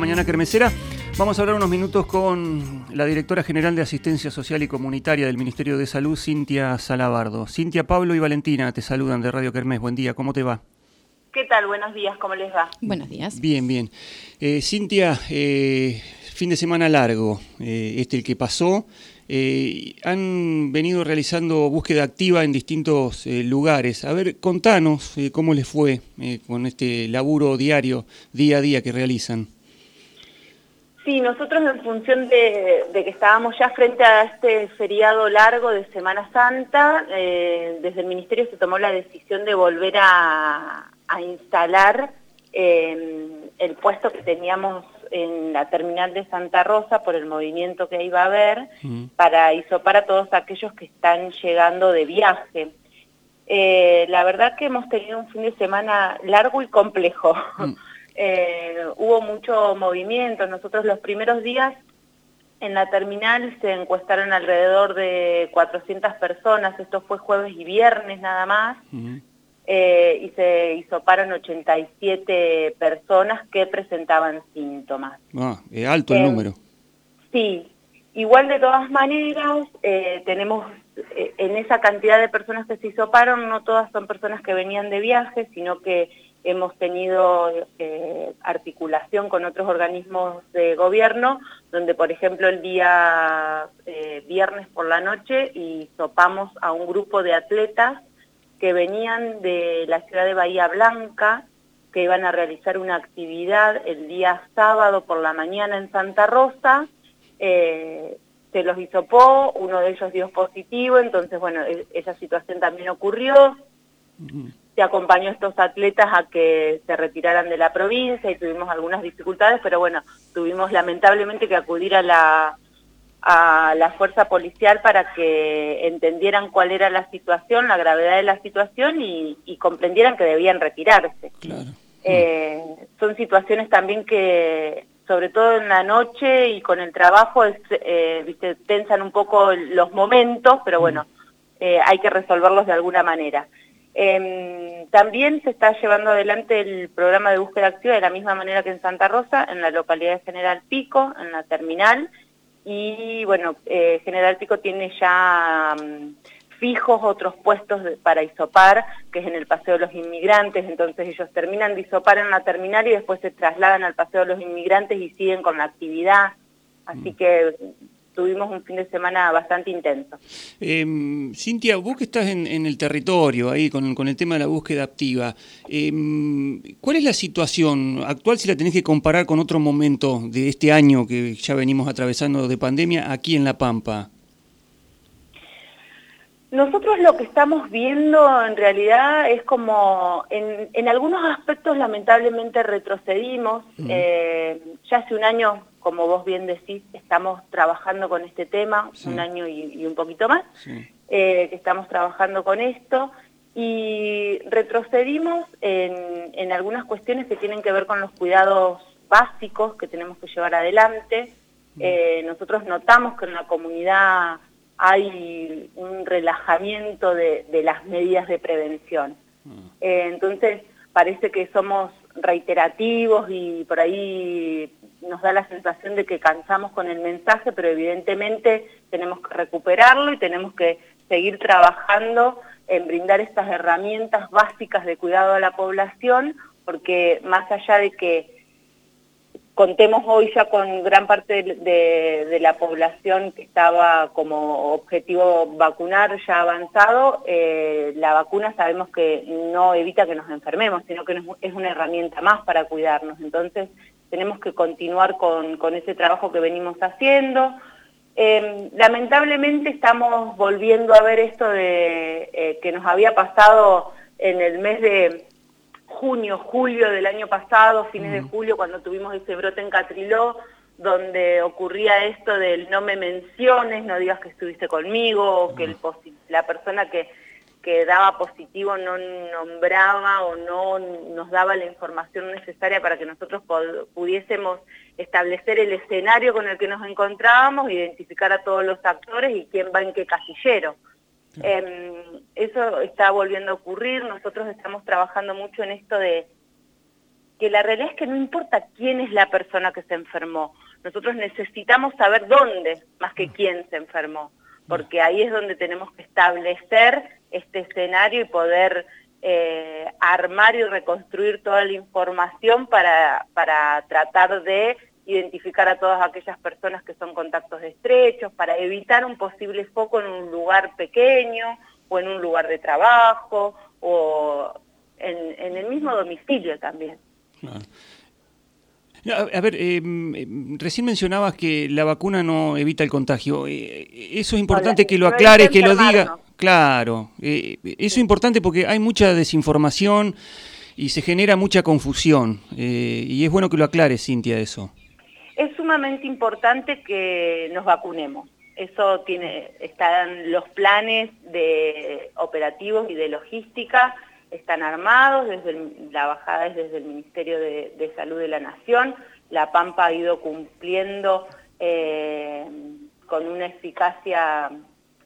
Mañana Kermesera. Vamos a hablar unos minutos con la directora general de Asistencia Social y Comunitaria del Ministerio de Salud, Cintia Salabardo. Cintia, Pablo y Valentina te saludan de Radio Kermés. Buen día, ¿cómo te va? ¿Qué tal? Buenos días, ¿cómo les va? Buenos días. Bien, bien. Eh, Cintia, eh, fin de semana largo, eh, este el que pasó. Eh, han venido realizando búsqueda activa en distintos eh, lugares. A ver, contanos eh, cómo les fue eh, con este laburo diario, día a día que realizan. Sí, nosotros en función de, de que estábamos ya frente a este feriado largo de Semana Santa, eh, desde el Ministerio se tomó la decisión de volver a, a instalar eh, el puesto que teníamos en la terminal de Santa Rosa por el movimiento que iba a haber Mm. para isopar a todos aquellos que están llegando de viaje. Eh, la verdad que hemos tenido un fin de semana largo y complejo. Mm. Eh, hubo mucho movimiento. Nosotros los primeros días en la terminal se encuestaron alrededor de 400 personas. Esto fue jueves y viernes nada más. Mm. Eh, y se hisoparon 87 personas que presentaban síntomas. Ah, alto el Eh, número. Sí, igual de todas maneras, eh, tenemos eh, en esa cantidad de personas que se hisoparon, no todas son personas que venían de viaje, sino que hemos tenido eh, articulación con otros organismos de gobierno, donde por ejemplo el día eh, viernes por la noche hisopamos a un grupo de atletas que venían de la ciudad de Bahía Blanca, que iban a realizar una actividad el día sábado por la mañana en Santa Rosa, eh, se los hisopó, uno de ellos dio positivo, entonces bueno, e- esa situación también ocurrió. Se acompañó a estos atletas a que se retiraran de la provincia y tuvimos algunas dificultades, pero bueno, tuvimos lamentablemente que acudir a la, a la fuerza policial para que entendieran cuál era la situación, la gravedad de la situación y, y comprendieran que debían retirarse. Claro. Eh, son situaciones también que, sobre todo en la noche y con el trabajo, es, eh, viste, tensan un poco los momentos, pero bueno, eh, hay que resolverlos de alguna manera. Em, también se está llevando adelante el programa de búsqueda activa de la misma manera que en Santa Rosa, en la localidad de General Pico, en la terminal, y bueno, eh, General Pico tiene ya mm, fijos otros puestos de- para isopar, que es en el Paseo de los Inmigrantes, entonces ellos terminan de isopar en la terminal y después se trasladan al Paseo de los Inmigrantes y siguen con la actividad, así que tuvimos un fin de semana bastante intenso. Eh, Cintia, vos que estás en, el territorio, ahí con, el tema de la búsqueda activa, eh, ¿cuál es la situación actual si la tenés que comparar con otro momento de este año que ya venimos atravesando de pandemia aquí en La Pampa? Nosotros lo que estamos viendo en realidad es como, en, en algunos aspectos lamentablemente retrocedimos. Eh, ya hace un año, como vos bien decís, estamos trabajando con este tema, Sí. un año y, y un poquito más, Sí. eh, que estamos trabajando con esto. Y retrocedimos en, en algunas cuestiones que tienen que ver con los cuidados básicos que tenemos que llevar adelante. Eh, nosotros notamos que en la comunidad hay un relajamiento de, de las medidas de prevención. Eh, entonces, parece que somos reiterativos y por ahí nos da la sensación de que cansamos con el mensaje, pero evidentemente tenemos que recuperarlo y tenemos que seguir trabajando en brindar estas herramientas básicas de cuidado a la población, porque más allá de que contemos hoy ya con gran parte de, la población que estaba como objetivo vacunar ya avanzado, eh, la vacuna sabemos que no evita que nos enfermemos, sino que es una herramienta más para cuidarnos. Entonces tenemos que continuar con, ese trabajo que venimos haciendo. Eh, lamentablemente estamos volviendo a ver esto de eh, que nos había pasado en el mes de junio, julio del año pasado, fines de julio, cuando tuvimos ese brote en Catriló, donde ocurría esto del no me menciones, no digas que estuviste conmigo, o que el la persona que, que daba positivo no nombraba o no nos daba la información necesaria para que nosotros pudiésemos establecer el escenario con el que nos encontrábamos, identificar a todos los actores y quién va en qué casillero. Eh, eso está volviendo a ocurrir, nosotros estamos trabajando mucho en esto de que la realidad es que no importa quién es la persona que se enfermó, nosotros necesitamos saber dónde más que quién se enfermó, porque ahí es donde tenemos que establecer este escenario y poder eh, armar y reconstruir toda la información para, para tratar de identificar a todas aquellas personas que son contactos estrechos, para evitar un posible foco en un lugar pequeño o en un lugar de trabajo o en, el mismo domicilio también. A, ver, em, recién mencionabas que la vacuna no evita el contagio. Eh, eso es importante que lo aclares, que lo diga. Claro, eh, eso es importante porque hay mucha desinformación y se genera mucha confusión. Eh, y es bueno que lo aclares, Cintia, eso. Es sumamente importante que nos vacunemos. Eso tiene, están los planes de operativos y de logística están armados, desde la bajada es desde el Ministerio de, Salud de la Nación, la Pampa ha ido cumpliendo eh, con una eficacia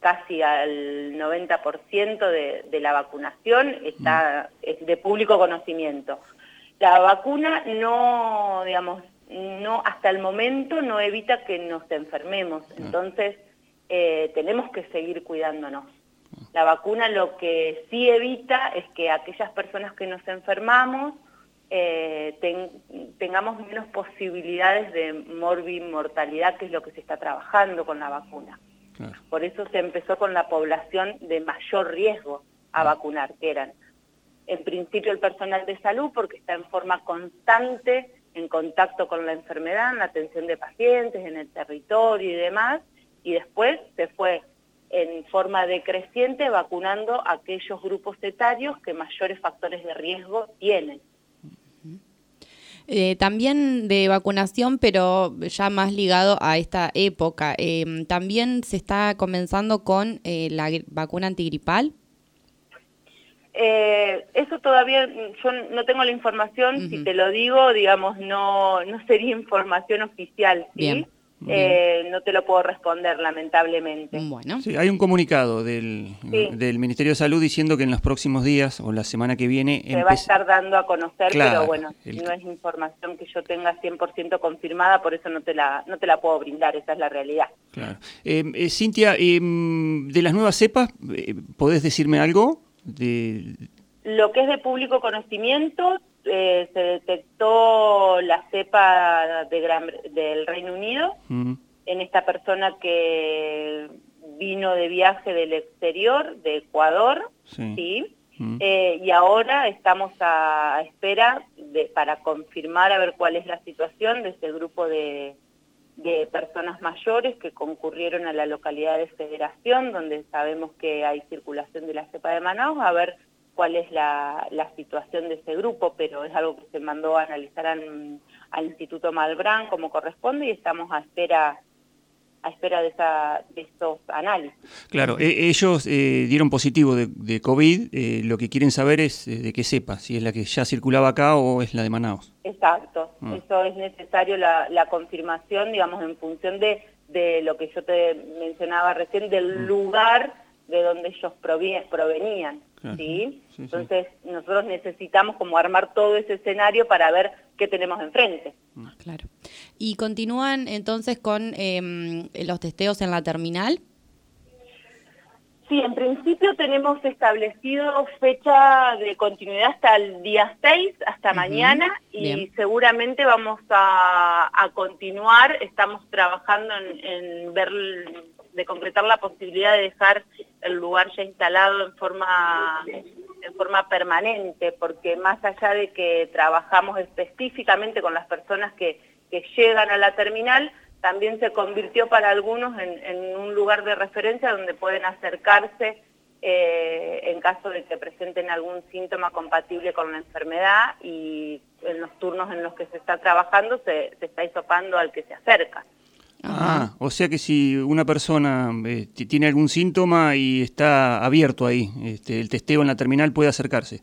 casi al 90% de, de, la vacunación, está es de público conocimiento. La vacuna no, digamos, no, hasta el momento no evita que nos enfermemos, entonces eh, tenemos que seguir cuidándonos. La vacuna lo que sí evita es que aquellas personas que nos enfermamos eh, tengamos menos posibilidades de mortalidad, que es lo que se está trabajando con la vacuna. Por eso se empezó con la población de mayor riesgo a vacunar, que eran en principio el personal de salud, porque está en forma constante en contacto con la enfermedad, en la atención de pacientes, en el territorio y demás, y después se fue en forma decreciente vacunando aquellos grupos etarios que mayores factores de riesgo tienen. Eh, también de vacunación, pero ya más ligado a esta época, em, también se está comenzando con eh, la vacuna antigripal. Eh, eso todavía, yo no tengo la información, si te lo digo, digamos, no, no sería información oficial, ¿sí? Eh, no te lo puedo responder, lamentablemente. Bueno. Sí, hay un comunicado del, del, Ministerio de Salud diciendo que en los próximos días o la semana que viene... Se va a estar dando a conocer, pero bueno, no es información que yo tenga 100% confirmada, por eso no te, la, no te la puedo brindar, esa es la realidad. Claro. Eh, eh, Cintia, em, de las nuevas cepas, ¿podés decirme algo? De... Lo que es de público conocimiento, eh, se detectó la cepa del Reino Unido en esta persona que vino de viaje del exterior, de Ecuador, sí. Eh, y ahora estamos a, espera de, para confirmar a ver cuál es la situación de ese grupo de, de personas mayores que concurrieron a la localidad de Federación, donde sabemos que hay circulación de la cepa de Manaus, a ver cuál es la, situación de ese grupo, pero es algo que se mandó a analizar al, Instituto Malbrán como corresponde y estamos a espera a espera de, esa, de estos análisis. Claro, e, ellos eh, dieron positivo de, COVID, eh, lo que quieren saber es eh, de qué sepa, si es la que ya circulaba acá o es la de Manaus. Exacto, ah. eso es necesario la, la, confirmación, digamos, en función de, de lo que yo te mencionaba recién, del mm. lugar de donde ellos provenían. ¿sí? Entonces nosotros necesitamos como armar todo ese escenario para ver qué tenemos enfrente. Ah, claro. ¿Y continúan entonces con em, los testeos en la terminal? Sí, en principio tenemos establecido fecha de continuidad hasta el día 6, hasta mañana, y seguramente vamos a, continuar. Estamos trabajando en, en ver de concretar la posibilidad de dejar el lugar ya instalado en forma, en forma permanente, porque más allá de que trabajamos específicamente con las personas que, que llegan a la terminal, también se convirtió para algunos en, un lugar de referencia donde pueden acercarse eh, en caso de que presenten algún síntoma compatible con la enfermedad y en los turnos en los que se está trabajando se, se está hisopando al que se acerca. Ah, o sea que si una persona eh, tiene algún síntoma y está abierto ahí, este, el testeo en la terminal puede acercarse.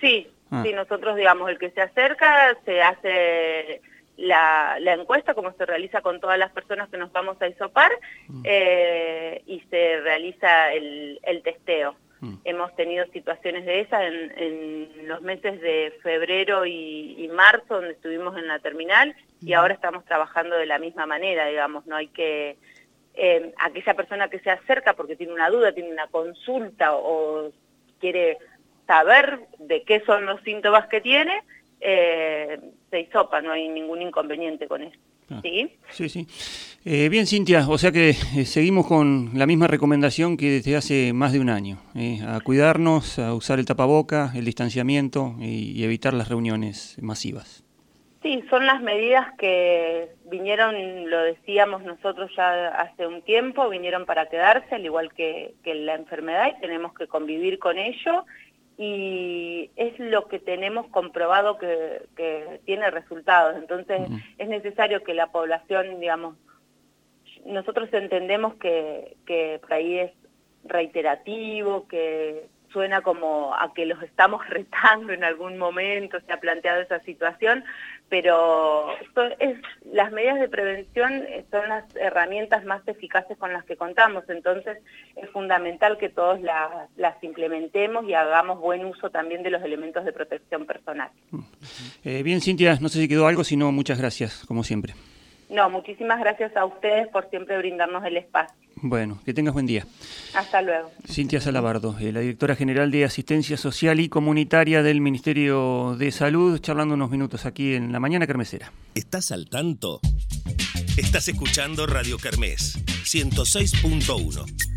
Sí, ah. sí, nosotros digamos, el que se acerca se hace la, encuesta como se realiza con todas las personas que nos vamos a isopar mm. eh, y se realiza el, testeo. Mm. Hemos tenido situaciones de esas en, los meses de febrero y, marzo, donde estuvimos en la terminal, y ahora estamos trabajando de la misma manera, digamos, no hay que... Eh, aquella persona que se acerca porque tiene una duda, tiene una consulta o, quiere saber de qué son los síntomas que tiene, eh, se hisopa, no hay ningún inconveniente con eso. Ah. ¿Sí? Sí, sí. Eh, bien, Cintia, o sea que eh, seguimos con la misma recomendación que desde hace más de un año, eh, a cuidarnos, a usar el tapaboca, el distanciamiento y, evitar las reuniones masivas. Sí, son las medidas que vinieron, lo decíamos nosotros ya hace un tiempo, vinieron para quedarse, al igual que, que la enfermedad, y tenemos que convivir con ello y es lo que tenemos comprobado que, tiene resultados. Entonces es necesario que la población, digamos, nosotros entendemos que, que por ahí es reiterativo, que suena como a que los estamos retando en algún momento, se ha planteado esa situación, pero es, las medidas de prevención son las herramientas más eficaces con las que contamos, entonces es fundamental que todos las, implementemos y hagamos buen uso también de los elementos de protección personal. Eh, bien, Cintia, no sé si quedó algo, sino muchas gracias, como siempre. No, muchísimas gracias a ustedes por siempre brindarnos el espacio. Bueno, que tengas buen día. Hasta luego. Cintia Salabardo, eh, la directora general de Asistencia Social y Comunitaria del Ministerio de Salud, charlando unos minutos aquí en la mañana carmesera. ¿Estás al tanto? Estás escuchando Radio Kermés 106.1.